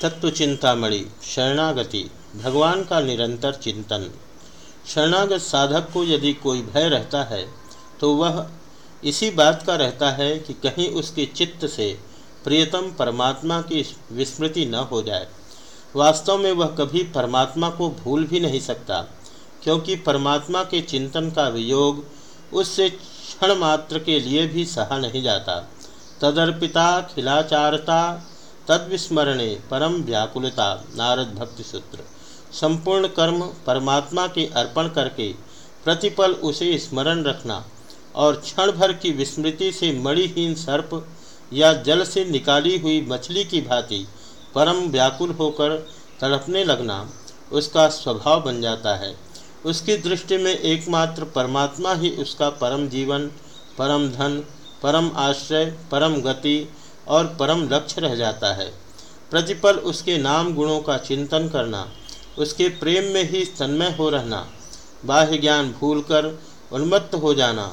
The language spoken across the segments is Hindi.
तत्व चिंतामणि शरणागति, भगवान का निरंतर चिंतन। शरणागत साधक को यदि कोई भय रहता है तो वह इसी बात का रहता है कि कहीं उसके चित्त से प्रियतम परमात्मा की विस्मृति न हो जाए। वास्तव में वह कभी परमात्मा को भूल भी नहीं सकता, क्योंकि परमात्मा के चिंतन का वियोग उससे क्षण मात्र के लिए भी सहा नहीं जाता। तदर्पिता, खिलाचारता तद्विस्मरणे परम व्याकुलता, नारद भक्ति सूत्र। संपूर्ण कर्म परमात्मा के अर्पण करके प्रतिपल उसे स्मरण रखना और क्षण भर की विस्मृति से मणिहीन सर्प या जल से निकाली हुई मछली की भांति परम व्याकुल होकर तड़पने लगना उसका स्वभाव बन जाता है। उसकी दृष्टि में एकमात्र परमात्मा ही उसका परम जीवन, परम धन, परम आश्रय, परम गति और परम लक्ष्य रह जाता है। प्रतिपल उसके नाम गुणों का चिंतन करना, उसके प्रेम में ही तन्मय हो रहना, बाह्य ज्ञान भूलकर उन्मत्त हो जाना,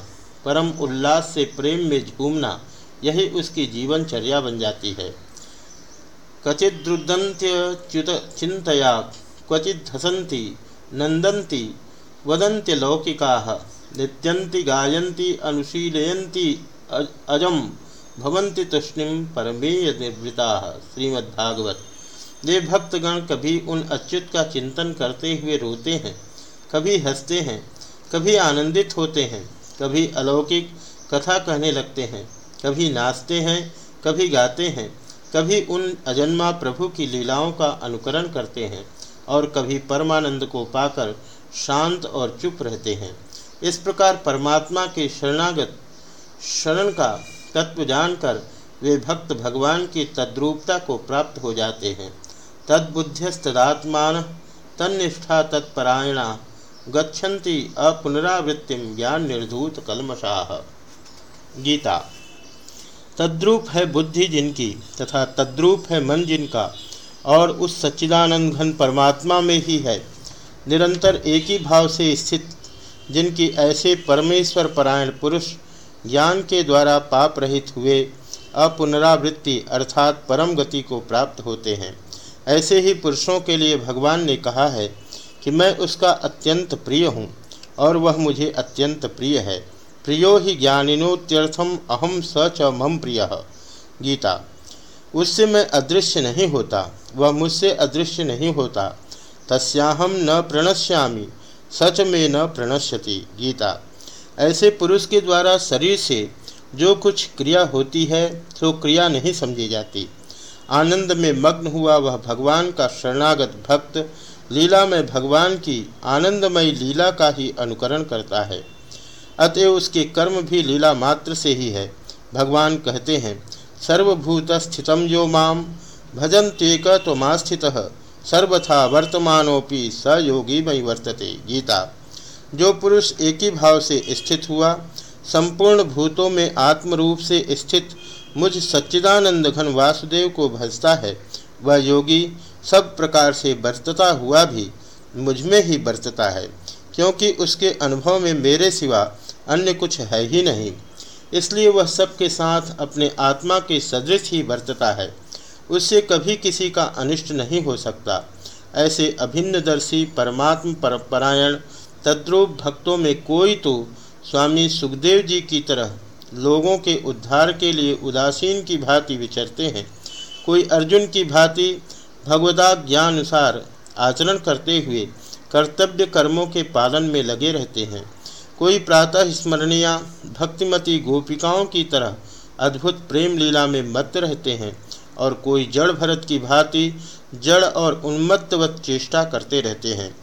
परम उल्लास से प्रेम में झूमना, यही उसकी जीवनचर्या बन जाती है। कचिद्रुदंत्यच्युत चिंतया नंदंती, वदंत्य लौकिका, नित्यंति गायंती, अनुशीलयंती अजम। भवंति तुष्णिम परमेय निर्वृता श्रीमद्भागवत। वे भक्तगण कभी उन अच्युत का चिंतन करते हुए रोते हैं, कभी हँसते हैं, कभी आनंदित होते हैं, कभी अलौकिक कथा कहने लगते हैं, कभी नाचते हैं, कभी गाते हैं, कभी उन अजन्मा प्रभु की लीलाओं का अनुकरण करते हैं और कभी परमानंद को पाकर शांत और चुप रहते हैं। इस प्रकार परमात्मा के शरणागत शरण का तत्व जानकर वे भक्त भगवान की तद्रूपता को प्राप्त हो जाते हैं। तद्बुद्ध्यस्तदात्मान, तन्निष्ठा तत्परायणा, गच्छन्ति अपुनरावृत्तिम ज्ञान निर्धूत कलमशाह गीता। तद्रूप है बुद्धि जिनकी तथा तद्रूप है मन जिनका, और उस सच्चिदानंद घन परमात्मा में ही है। निरंतर एक ही भाव से स्थित, जिनकी ऐसे परमेश्वर परायण पुरुष ज्ञान के द्वारा पाप रहित हुए अपुनरावृत्ति अर्थात परम गति को प्राप्त होते हैं। ऐसे ही पुरुषों के लिए भगवान ने कहा है कि मैं उसका अत्यंत प्रिय हूँ और वह मुझे अत्यंत प्रिय है। प्रियो ही ज्ञानिनोत्यर्थम अहम स च मम प्रिय। गीता। उससे मैं अदृश्य नहीं होता, वह मुझसे अदृश्य नहीं होता। तस्याहम न प्रणश्यामी, सच में न प्रणश्यति। गीता। ऐसे पुरुष के द्वारा शरीर से जो कुछ क्रिया होती है तो क्रिया नहीं समझी जाती। आनंद में मग्न हुआ वह भगवान का शरणागत भक्त, लीला में भगवान की आनंदमय लीला का ही अनुकरण करता है। अतएव उसके कर्म भी लीला मात्र से ही है। भगवान कहते हैं सर्वभूत स्थितम जो माम भजन तेक तो माँ सर्वथा वर्तमानोपि स योगी मई वर्तते। गीता जो पुरुष एक ही भाव से स्थित हुआ, संपूर्ण भूतों में आत्म रूप से स्थित मुझ सच्चिदानंद घन वासुदेव को भजता है, वह योगी सब प्रकार से बरतता हुआ भी मुझमें ही बरतता है, क्योंकि उसके अनुभव में मेरे सिवा अन्य कुछ है ही नहीं। इसलिए वह सबके साथ अपने आत्मा के सदृश ही बरतता है, उससे कभी किसी का अनिष्ट नहीं हो सकता। ऐसे अभिन्नदर्शी परमात्म परपरायण तद्रूप भक्तों में कोई तो स्वामी सुखदेव जी की तरह लोगों के उद्धार के लिए उदासीन की भांति विचरते हैं। कोई अर्जुन की भांति भगवदाज्ञानुसार आचरण करते हुए कर्तव्य कर्मों के पालन में लगे रहते हैं। कोई प्रातः स्मरणीय भक्तिमती गोपिकाओं की तरह अद्भुत प्रेम लीला में मत रहते हैं और कोई जड़ भरत की भांति जड़ और उन्मत्तवत चेष्टा करते रहते हैं।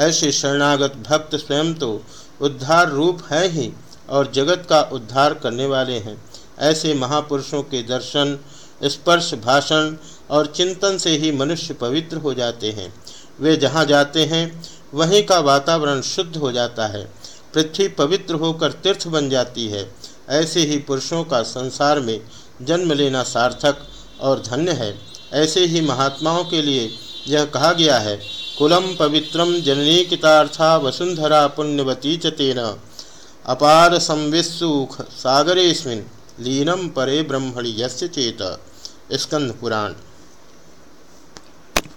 ऐसे शरणागत भक्त स्वयं तो उद्धार रूप है ही और जगत का उद्धार करने वाले हैं। ऐसे महापुरुषों के दर्शन, स्पर्श, भाषण और चिंतन से ही मनुष्य पवित्र हो जाते हैं। वे जहाँ जाते हैं, वहीं का वातावरण शुद्ध हो जाता है। पृथ्वी पवित्र होकर तीर्थ बन जाती है। ऐसे ही पुरुषों का संसार में जन्म लेना सार्थक और धन्य है। ऐसे ही महात्माओं के लिए यह कहा गया है कुलम पवित्रम जननीकितार्था वसुंधरा पुण्यवती च तेन। अपार संविस्सुख सागरेस्मिन् लीनम परे ब्रह्मणि यस्य चेत। स्कंद पुराण।